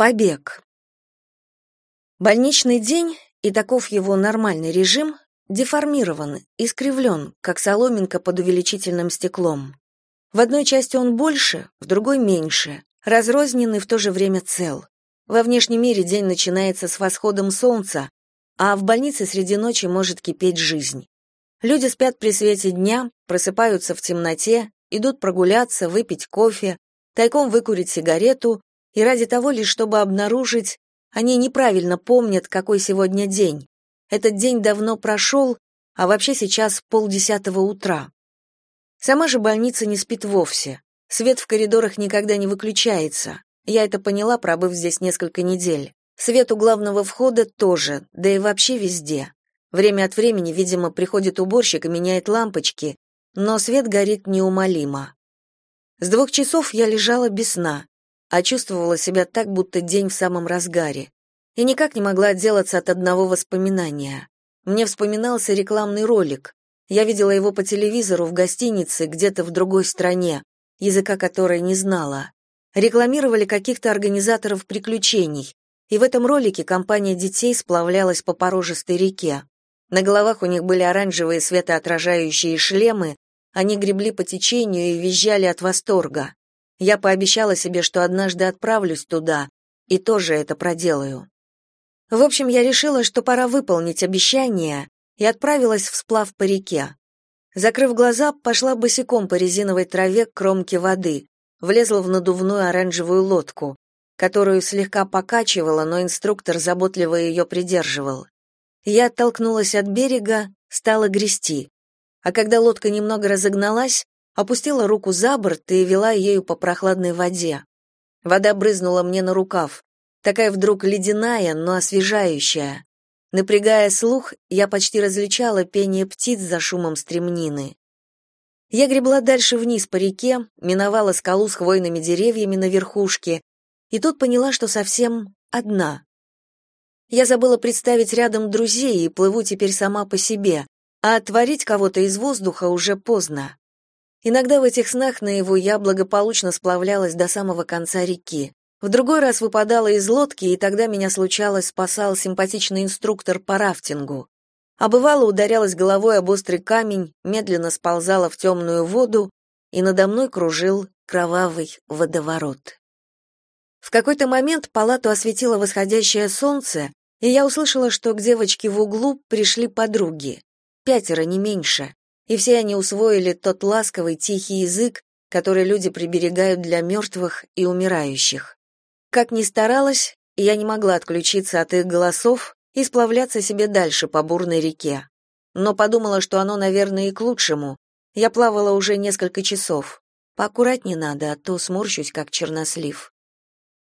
Побег. Больничный день, и таков его нормальный режим, деформирован, искривлен, как соломинка под увеличительным стеклом. В одной части он больше, в другой меньше, разрознен и в то же время цел. Во внешнем мире день начинается с восходом солнца, а в больнице среди ночи может кипеть жизнь. Люди спят при свете дня, просыпаются в темноте, идут прогуляться, выпить кофе, тайком выкурить сигарету, и ради того лишь, чтобы обнаружить, они неправильно помнят, какой сегодня день. Этот день давно прошел, а вообще сейчас полдесятого утра. Сама же больница не спит вовсе. Свет в коридорах никогда не выключается. Я это поняла, пробыв здесь несколько недель. Свет у главного входа тоже, да и вообще везде. Время от времени, видимо, приходит уборщик и меняет лампочки, но свет горит неумолимо. С двух часов я лежала без сна, а чувствовала себя так, будто день в самом разгаре и никак не могла отделаться от одного воспоминания. Мне вспоминался рекламный ролик. Я видела его по телевизору в гостинице где-то в другой стране, языка которой не знала. Рекламировали каких-то организаторов приключений, и в этом ролике компания детей сплавлялась по порожистой реке. На головах у них были оранжевые светоотражающие шлемы, они гребли по течению и визжали от восторга. Я пообещала себе, что однажды отправлюсь туда и тоже это проделаю. В общем, я решила, что пора выполнить обещание, и отправилась в сплав по реке. Закрыв глаза, пошла босиком по резиновой траве к кромке воды, влезла в надувную оранжевую лодку, которую слегка покачивала, но инструктор заботливо ее придерживал. Я оттолкнулась от берега, стала грести. А когда лодка немного разогналась, опустила руку за борт и вела ею по прохладной воде. Вода брызнула мне на рукав такая вдруг ледяная, но освежающая. Напрягая слух, я почти различала пение птиц за шумом стремнины. Я гребла дальше вниз по реке, миновала скалу с хвойными деревьями на верхушке, и тут поняла, что совсем одна. Я забыла представить рядом друзей и плыву теперь сама по себе, а отворить кого-то из воздуха уже поздно. Иногда в этих снах наяву я благополучно сплавлялась до самого конца реки. В другой раз выпадала из лодки, и тогда меня случалось спасал симпатичный инструктор по рафтингу. А бывало ударялась головой об острый камень, медленно сползала в темную воду, и надо мной кружил кровавый водоворот. В какой-то момент палату осветило восходящее солнце, и я услышала, что к девочке в углу пришли подруги. Пятеро, не меньше. И все они усвоили тот ласковый, тихий язык, который люди приберегают для мертвых и умирающих. Как ни старалась, я не могла отключиться от их голосов и сплавляться себе дальше по бурной реке. Но подумала, что оно, наверное, и к лучшему. Я плавала уже несколько часов. Поаккуратнее надо, а то сморщусь, как чернослив.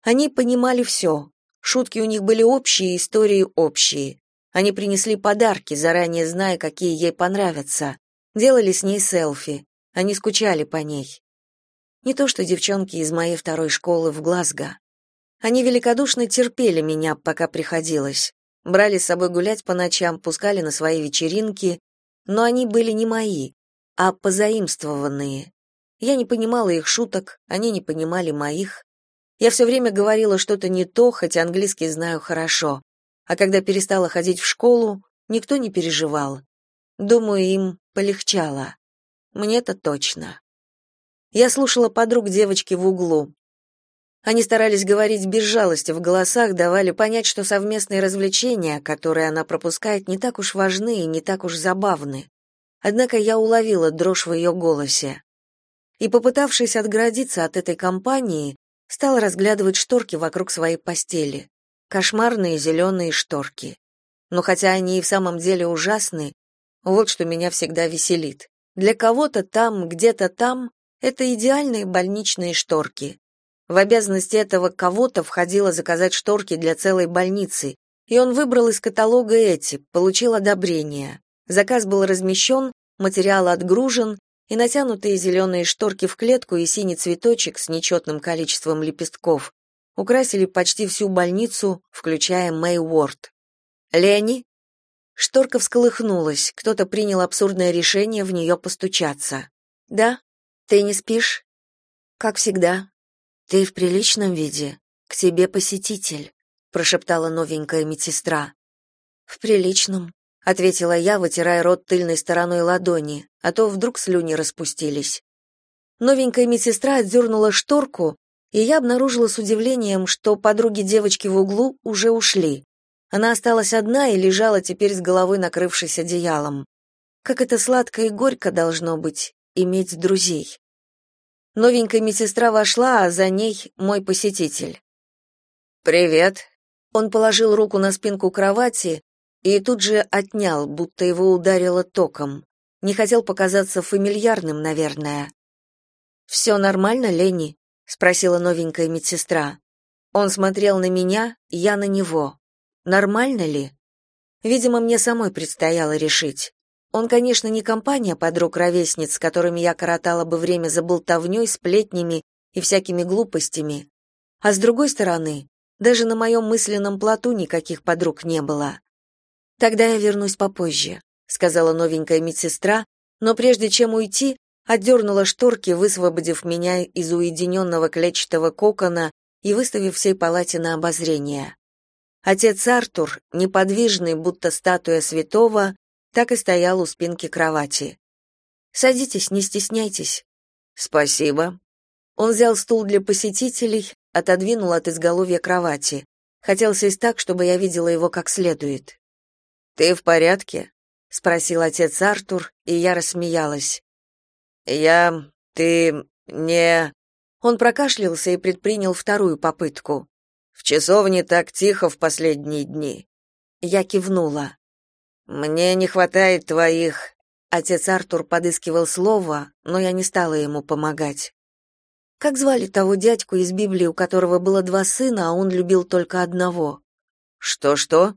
Они понимали все. Шутки у них были общие, истории общие. Они принесли подарки, заранее зная, какие ей понравятся. Делали с ней селфи. Они скучали по ней. Не то что девчонки из моей второй школы в Глазго. Они великодушно терпели меня, пока приходилось. Брали с собой гулять по ночам, пускали на свои вечеринки, но они были не мои, а позаимствованные. Я не понимала их шуток, они не понимали моих. Я все время говорила что-то не то, хотя английский знаю хорошо. А когда перестала ходить в школу, никто не переживал. Думаю, им полегчало. Мне-то точно. Я слушала подруг девочки в углу. Они старались говорить без жалости в голосах, давали понять, что совместные развлечения, которые она пропускает, не так уж важны и не так уж забавны. Однако я уловила дрожь в ее голосе. И, попытавшись отгородиться от этой компании, стала разглядывать шторки вокруг своей постели. Кошмарные зеленые шторки. Но хотя они и в самом деле ужасны, вот что меня всегда веселит. Для кого-то там, где-то там, это идеальные больничные шторки. В обязанности этого кого-то входило заказать шторки для целой больницы, и он выбрал из каталога эти, получил одобрение. Заказ был размещен, материал отгружен, и натянутые зеленые шторки в клетку и синий цветочек с нечетным количеством лепестков украсили почти всю больницу, включая Мэй Уорд. «Лени?» Шторка всколыхнулась, кто-то принял абсурдное решение в нее постучаться. «Да? Ты не спишь?» «Как всегда», «Ты в приличном виде?» к тебе посетитель, прошептала новенькая медсестра. В приличном, ответила я, вытирая рот тыльной стороной ладони, а то вдруг слюни распустились. Новенькая медсестра отдернула шторку, и я обнаружила с удивлением, что подруги девочки в углу уже ушли. Она осталась одна и лежала теперь с головой накрывшись одеялом. Как это сладко и горько должно быть иметь друзей. Новенькая медсестра вошла, а за ней мой посетитель. «Привет». Он положил руку на спинку кровати и тут же отнял, будто его ударило током. Не хотел показаться фамильярным, наверное. «Все нормально, Лени?» — спросила новенькая медсестра. Он смотрел на меня, я на него. Нормально ли? Видимо, мне самой предстояло решить. Он, конечно, не компания подруг-ровесниц, с которыми я коротала бы время за болтовней, сплетнями и всякими глупостями. А с другой стороны, даже на моем мысленном плоту никаких подруг не было. «Тогда я вернусь попозже», — сказала новенькая медсестра, но прежде чем уйти, отдернула шторки, высвободив меня из уединенного клетчатого кокона и выставив всей палате на обозрение. Отец Артур, неподвижный, будто статуя святого, так и стоял у спинки кровати. Садитесь, не стесняйтесь. Спасибо. Он взял стул для посетителей, отодвинул от изголовья кровати. Хотел сесть так, чтобы я видела его как следует. Ты в порядке? спросил отец Артур, и я рассмеялась. Я ты не Он прокашлялся и предпринял вторую попытку. В часовне так тихо в последние дни. Я кивнула. Мне не хватает твоих. Отец Артур подыскивал слово, но я не стала ему помогать. Как звали того дядьку из Библии, у которого было два сына, а он любил только одного? Что-что?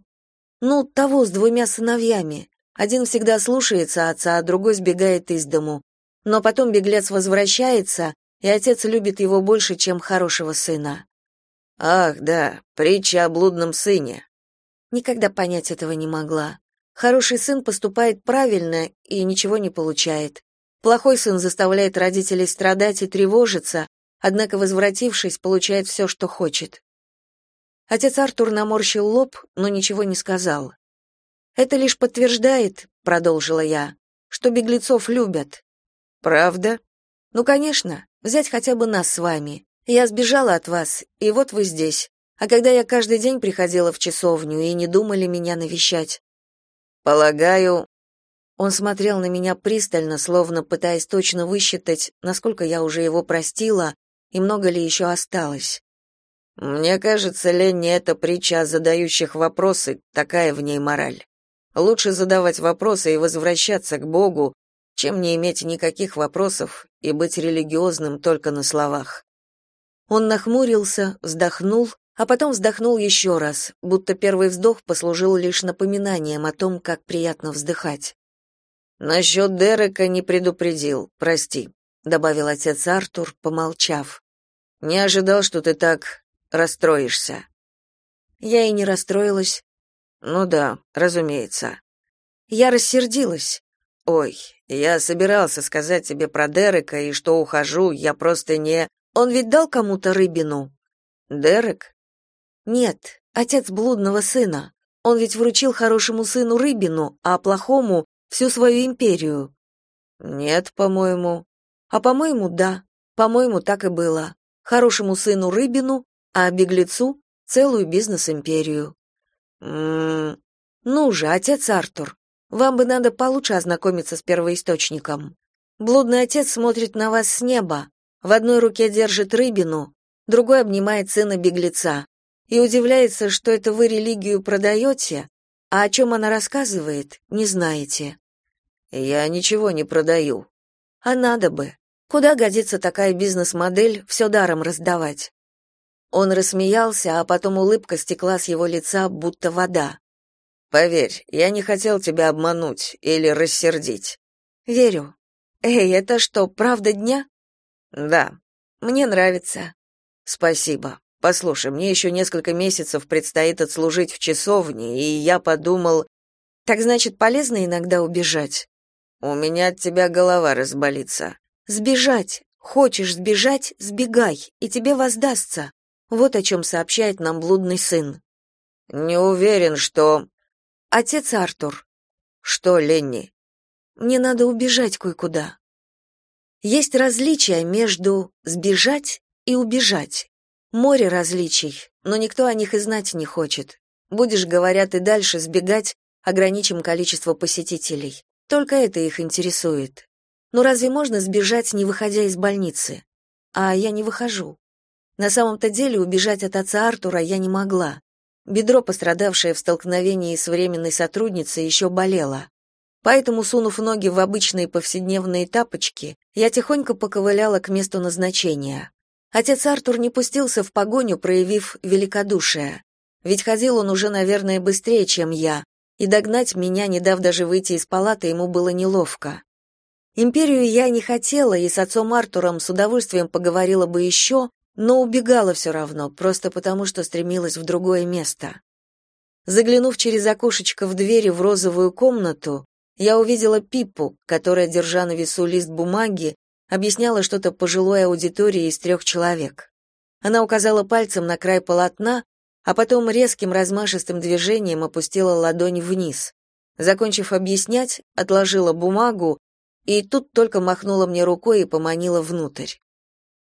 Ну, того с двумя сыновьями. Один всегда слушается отца, а другой сбегает из дому. Но потом беглец возвращается, и отец любит его больше, чем хорошего сына. Ах, да, притча о блудном сыне. Никогда понять этого не могла. Хороший сын поступает правильно и ничего не получает. Плохой сын заставляет родителей страдать и тревожиться, однако, возвратившись, получает все, что хочет. Отец Артур наморщил лоб, но ничего не сказал. «Это лишь подтверждает», — продолжила я, — «что беглецов любят». «Правда?» «Ну, конечно. Взять хотя бы нас с вами. Я сбежала от вас, и вот вы здесь. А когда я каждый день приходила в часовню, и не думали меня навещать, Полагаю, он смотрел на меня пристально, словно пытаясь точно высчитать, насколько я уже его простила и много ли еще осталось. Мне кажется, лень не эта притча о задающих вопросы, такая в ней мораль. Лучше задавать вопросы и возвращаться к Богу, чем не иметь никаких вопросов и быть религиозным только на словах. Он нахмурился, вздохнул а потом вздохнул еще раз, будто первый вздох послужил лишь напоминанием о том, как приятно вздыхать. «Насчет Дерека не предупредил, прости», — добавил отец Артур, помолчав. «Не ожидал, что ты так расстроишься». Я и не расстроилась. «Ну да, разумеется». Я рассердилась. «Ой, я собирался сказать тебе про Дерека и что ухожу, я просто не...» «Он ведь дал кому-то рыбину?» «Дерек?» Нет, отец блудного сына. Он ведь вручил хорошему сыну рыбину, а плохому всю свою империю. Нет, по-моему. А по-моему, да. По-моему, так и было. Хорошему сыну рыбину, а беглецу целую бизнес-империю. М-м. Ну же, отец Артур, вам бы надо получше ознакомиться с первоисточником. Блудный отец смотрит на вас с неба. В одной руке держит рыбину, другой обнимает сына беглеца и удивляется, что это вы религию продаете, а о чем она рассказывает, не знаете. Я ничего не продаю. А надо бы. Куда годится такая бизнес-модель все даром раздавать? Он рассмеялся, а потом улыбка стекла с его лица, будто вода. Поверь, я не хотел тебя обмануть или рассердить. Верю. Эй, это что, правда дня? Да. Мне нравится. Спасибо. Послушай, мне еще несколько месяцев предстоит отслужить в часовне, и я подумал, так значит, полезно иногда убежать. У меня от тебя голова разболится. Сбежать. Хочешь сбежать сбегай, и тебе воздастся. Вот о чем сообщает нам блудный сын. Не уверен, что отец Артур. Что, Ленни? Мне надо убежать кое-куда. Есть различия между сбежать и убежать. Море различий, но никто о них и знать не хочет. Будешь, говорят, и дальше сбегать, ограничим количество посетителей. Только это их интересует. Но разве можно сбежать, не выходя из больницы? А я не выхожу. На самом-то деле убежать от отца Артура я не могла. Бедро, пострадавшее в столкновении с временной сотрудницей, еще болело. Поэтому, сунув ноги в обычные повседневные тапочки, я тихонько поковыляла к месту назначения. Отец Артур не пустился в погоню, проявив великодушие. Ведь ходил он уже, наверное, быстрее, чем я, и догнать меня, не дав даже выйти из палаты, ему было неловко. Империю я не хотела, и с отцом Артуром с удовольствием поговорила бы еще, но убегала все равно, просто потому что стремилась в другое место. Заглянув через окошечко в двери в розовую комнату, я увидела Пиппу, которая, держа на весу лист бумаги, объясняла что-то пожилой аудитории из трех человек. Она указала пальцем на край полотна, а потом резким размашистым движением опустила ладонь вниз. Закончив объяснять, отложила бумагу и тут только махнула мне рукой и поманила внутрь.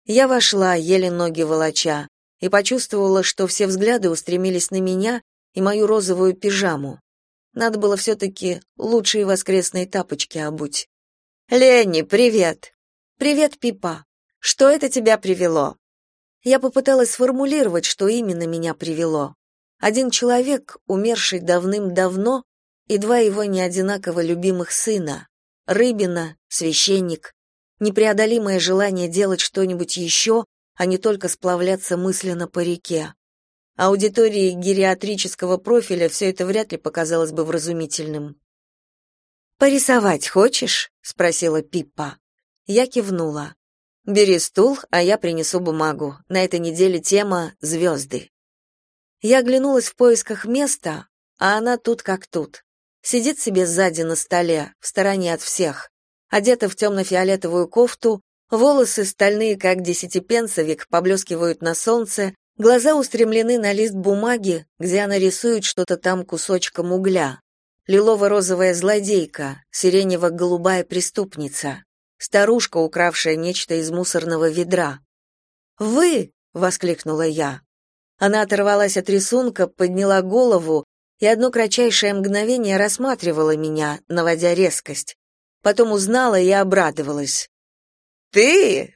Я вошла, еле ноги волоча, и почувствовала, что все взгляды устремились на меня и мою розовую пижаму. Надо было все-таки лучшие воскресные тапочки обуть. «Ленни, привет!» «Привет, Пипа! Что это тебя привело?» Я попыталась сформулировать, что именно меня привело. Один человек, умерший давным-давно, и два его неодинаково любимых сына. Рыбина, священник, непреодолимое желание делать что-нибудь еще, а не только сплавляться мысленно по реке. Аудитории гериатрического профиля все это вряд ли показалось бы вразумительным. «Порисовать хочешь?» — спросила Пиппа. Я кивнула. «Бери стул, а я принесу бумагу. На этой неделе тема «Звезды». Я оглянулась в поисках места, а она тут как тут. Сидит себе сзади на столе, в стороне от всех. Одета в темно-фиолетовую кофту, волосы стальные, как десятипенсовик, поблескивают на солнце, Глаза устремлены на лист бумаги, где она рисует что-то там кусочком угля. Лилово-розовая злодейка, сиренево-голубая преступница, старушка, укравшая нечто из мусорного ведра. «Вы!» — воскликнула я. Она оторвалась от рисунка, подняла голову и одно кратчайшее мгновение рассматривала меня, наводя резкость. Потом узнала и обрадовалась. «Ты?